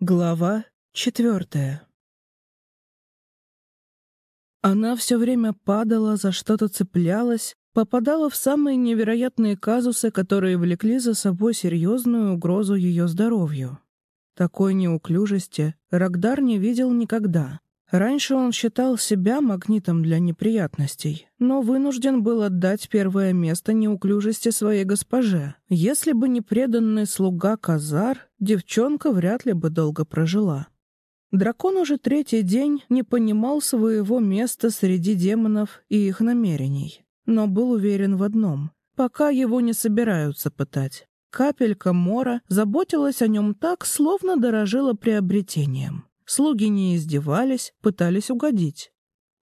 Глава четвертая Она все время падала, за что-то цеплялась, попадала в самые невероятные казусы, которые влекли за собой серьезную угрозу ее здоровью. Такой неуклюжести Рагдар не видел никогда. Раньше он считал себя магнитом для неприятностей, но вынужден был отдать первое место неуклюжести своей госпоже. Если бы не преданный слуга Казар, девчонка вряд ли бы долго прожила. Дракон уже третий день не понимал своего места среди демонов и их намерений, но был уверен в одном — пока его не собираются пытать. Капелька Мора заботилась о нем так, словно дорожила приобретением. Слуги не издевались, пытались угодить.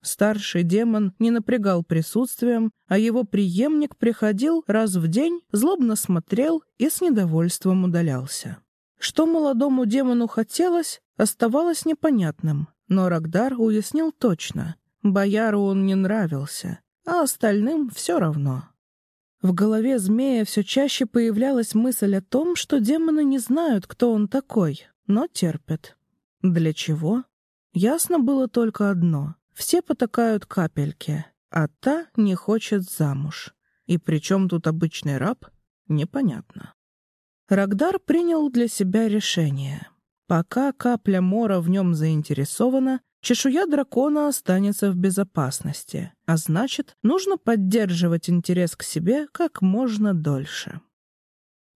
Старший демон не напрягал присутствием, а его преемник приходил раз в день, злобно смотрел и с недовольством удалялся. Что молодому демону хотелось, оставалось непонятным, но Рагдар уяснил точно. Бояру он не нравился, а остальным все равно. В голове змея все чаще появлялась мысль о том, что демоны не знают, кто он такой, но терпят. Для чего? Ясно было только одно. Все потакают капельке, а та не хочет замуж. И при чем тут обычный раб, непонятно. Рагдар принял для себя решение. Пока капля мора в нем заинтересована, чешуя дракона останется в безопасности, а значит, нужно поддерживать интерес к себе как можно дольше.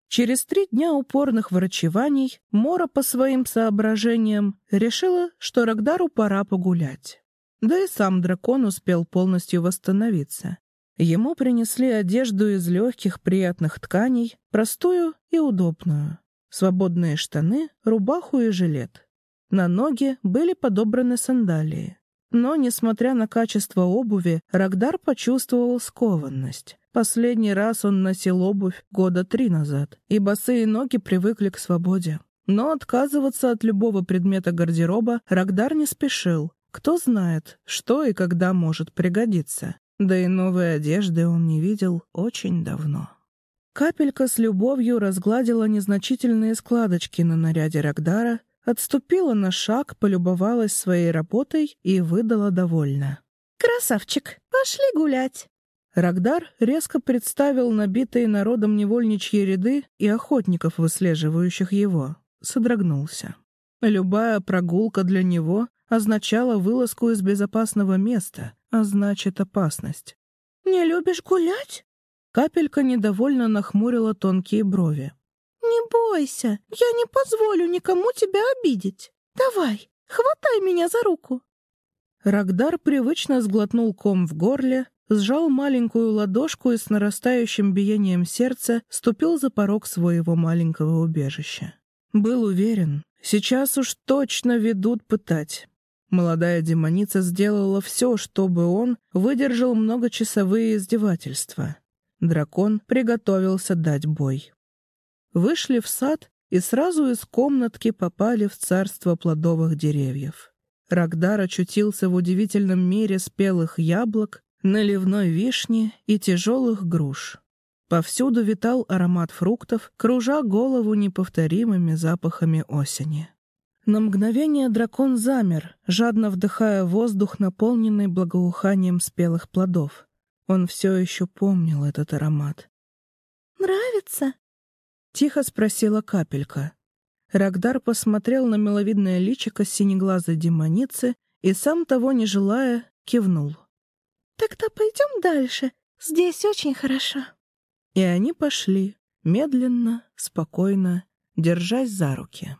Через три дня упорных врачеваний Мора по своим соображениям решила, что Рагдару пора погулять. Да и сам дракон успел полностью восстановиться. Ему принесли одежду из легких приятных тканей, простую и удобную. Свободные штаны, рубаху и жилет. На ноги были подобраны сандалии. Но, несмотря на качество обуви, Рагдар почувствовал скованность. Последний раз он носил обувь года три назад, и босые ноги привыкли к свободе. Но отказываться от любого предмета гардероба Рагдар не спешил. Кто знает, что и когда может пригодиться. Да и новой одежды он не видел очень давно. Капелька с любовью разгладила незначительные складочки на наряде Рагдара, отступила на шаг, полюбовалась своей работой и выдала довольно. «Красавчик, пошли гулять!» Рагдар резко представил набитые народом невольничьи ряды и охотников, выслеживающих его. Содрогнулся. Любая прогулка для него означала вылазку из безопасного места, а значит опасность. «Не любишь гулять?» Капелька недовольно нахмурила тонкие брови. «Не бойся, я не позволю никому тебя обидеть. Давай, хватай меня за руку». Рагдар привычно сглотнул ком в горле, сжал маленькую ладошку и с нарастающим биением сердца ступил за порог своего маленького убежища. Был уверен, сейчас уж точно ведут пытать. Молодая демоница сделала все, чтобы он выдержал многочасовые издевательства. Дракон приготовился дать бой. Вышли в сад и сразу из комнатки попали в царство плодовых деревьев. Рагдар очутился в удивительном мире спелых яблок, наливной вишни и тяжелых груш. Повсюду витал аромат фруктов, кружа голову неповторимыми запахами осени. На мгновение дракон замер, жадно вдыхая воздух, наполненный благоуханием спелых плодов. Он все еще помнил этот аромат. «Нравится?» — тихо спросила капелька. Рагдар посмотрел на миловидное личико синеглазой демоницы и, сам того не желая, кивнул. «Тогда пойдем дальше. Здесь очень хорошо». И они пошли, медленно, спокойно, держась за руки.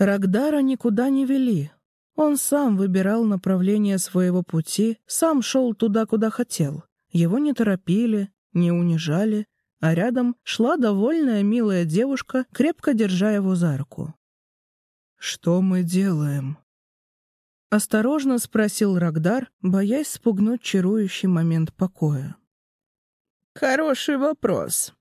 Рагдара никуда не вели. Он сам выбирал направление своего пути, сам шел туда, куда хотел. Его не торопили, не унижали, а рядом шла довольная милая девушка, крепко держа его за руку. «Что мы делаем?» Осторожно спросил Рагдар, боясь спугнуть чарующий момент покоя. «Хороший вопрос».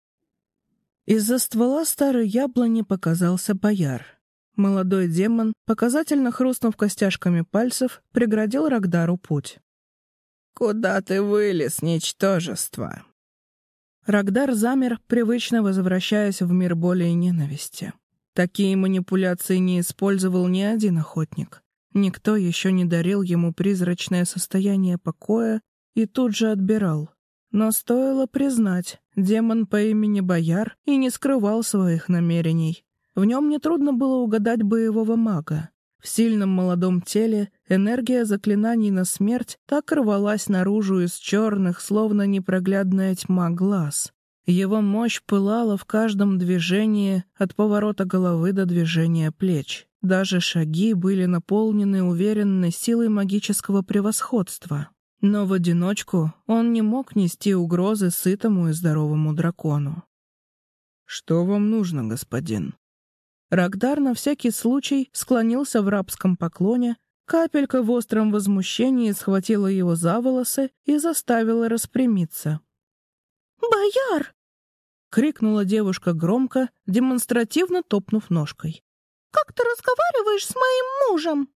Из-за ствола старой яблони показался бояр. Молодой демон, показательно хрустнув костяшками пальцев, преградил Рагдару путь. «Куда ты вылез, ничтожество?» Рагдар замер, привычно возвращаясь в мир боли и ненависти. Такие манипуляции не использовал ни один охотник. Никто еще не дарил ему призрачное состояние покоя и тут же отбирал. Но стоило признать, демон по имени Бояр и не скрывал своих намерений. В нем нетрудно было угадать боевого мага. В сильном молодом теле энергия заклинаний на смерть так рвалась наружу из черных, словно непроглядная тьма глаз. Его мощь пылала в каждом движении от поворота головы до движения плеч. Даже шаги были наполнены уверенной силой магического превосходства. Но в одиночку он не мог нести угрозы сытому и здоровому дракону. «Что вам нужно, господин?» Рагдар на всякий случай склонился в рабском поклоне, капелька в остром возмущении схватила его за волосы и заставила распрямиться. «Бояр!» — крикнула девушка громко, демонстративно топнув ножкой. «Как ты разговариваешь с моим мужем?»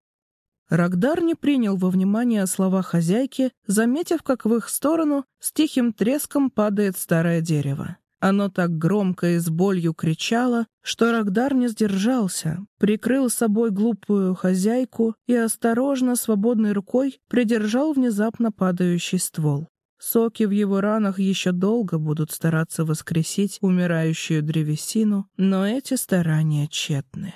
Рагдар не принял во внимание слова хозяйки, заметив, как в их сторону с тихим треском падает старое дерево. Оно так громко и с болью кричало, что Рагдар не сдержался, прикрыл собой глупую хозяйку и осторожно, свободной рукой придержал внезапно падающий ствол. Соки в его ранах еще долго будут стараться воскресить умирающую древесину, но эти старания тщетны.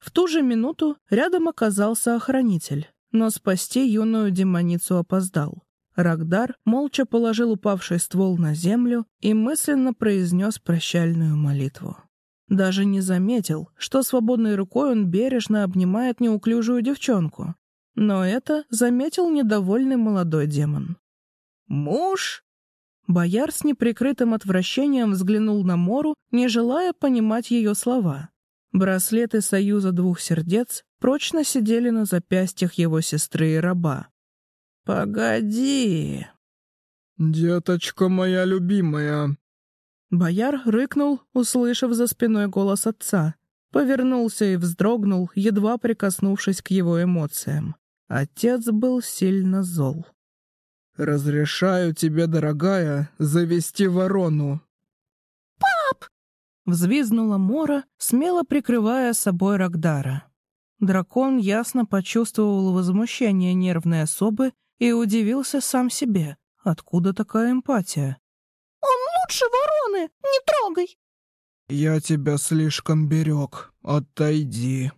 В ту же минуту рядом оказался охранитель, но спасти юную демоницу опоздал. Рагдар молча положил упавший ствол на землю и мысленно произнес прощальную молитву. Даже не заметил, что свободной рукой он бережно обнимает неуклюжую девчонку. Но это заметил недовольный молодой демон. «Муж?» Бояр с неприкрытым отвращением взглянул на Мору, не желая понимать ее слова. Браслеты союза двух сердец прочно сидели на запястьях его сестры и раба. «Погоди!» «Деточка моя любимая!» Бояр рыкнул, услышав за спиной голос отца. Повернулся и вздрогнул, едва прикоснувшись к его эмоциям. Отец был сильно зол. «Разрешаю тебе, дорогая, завести ворону. Взвизнула Мора, смело прикрывая собой Рагдара. Дракон ясно почувствовал возмущение нервной особы и удивился сам себе. Откуда такая эмпатия? «Он лучше вороны! Не трогай!» «Я тебя слишком берег. Отойди!»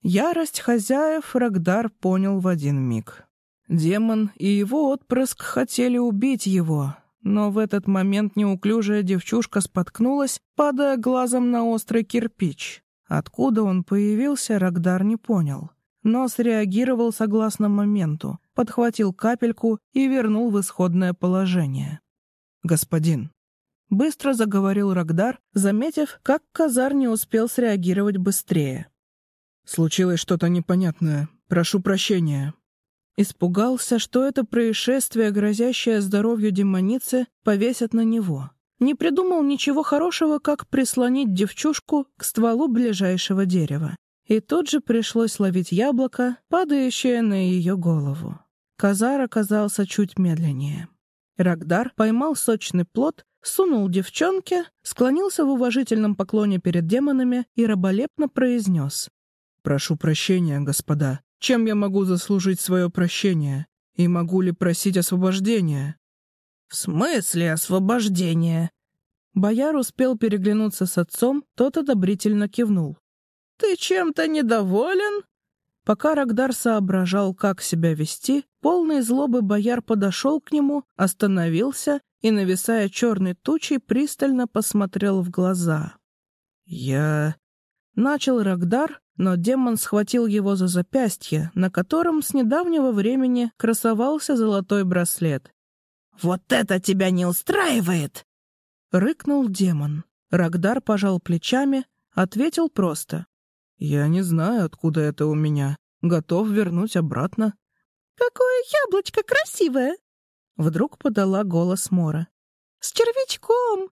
Ярость хозяев Рагдар понял в один миг. Демон и его отпрыск хотели убить его, но в этот момент неуклюжая девчушка споткнулась, падая глазом на острый кирпич. Откуда он появился, Рагдар не понял. Но среагировал согласно моменту, подхватил капельку и вернул в исходное положение. «Господин». Быстро заговорил Рагдар, заметив, как Казар не успел среагировать быстрее. «Случилось что-то непонятное. Прошу прощения». Испугался, что это происшествие, грозящее здоровью демоницы, повесят на него. Не придумал ничего хорошего, как прислонить девчушку к стволу ближайшего дерева. И тут же пришлось ловить яблоко, падающее на ее голову. Казар оказался чуть медленнее. Рагдар поймал сочный плод, сунул девчонке, склонился в уважительном поклоне перед демонами и раболепно произнес. «Прошу прощения, господа. Чем я могу заслужить свое прощение? И могу ли просить освобождения?» «В смысле освобождения?» Бояр успел переглянуться с отцом, тот одобрительно кивнул. «Ты чем-то недоволен?» Пока Рагдар соображал, как себя вести, полный злобы бояр подошел к нему, остановился и, нависая черной тучей, пристально посмотрел в глаза. «Я...» Начал Рагдар, но демон схватил его за запястье, на котором с недавнего времени красовался золотой браслет. «Вот это тебя не устраивает!» Рыкнул демон. Рагдар пожал плечами, ответил просто. «Я не знаю, откуда это у меня. Готов вернуть обратно». «Какое яблочко красивое!» Вдруг подала голос Мора. «С червячком!»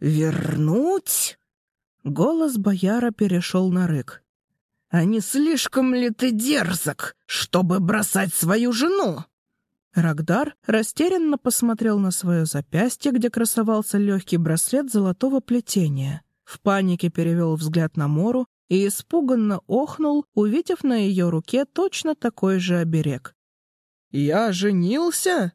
«Вернуть?» Голос бояра перешел на рык. «А не слишком ли ты дерзок, чтобы бросать свою жену?» Рагдар растерянно посмотрел на свое запястье, где красовался легкий браслет золотого плетения. в панике перевел взгляд на Мору и испуганно охнул, увидев на ее руке точно такой же оберег. «Я женился?»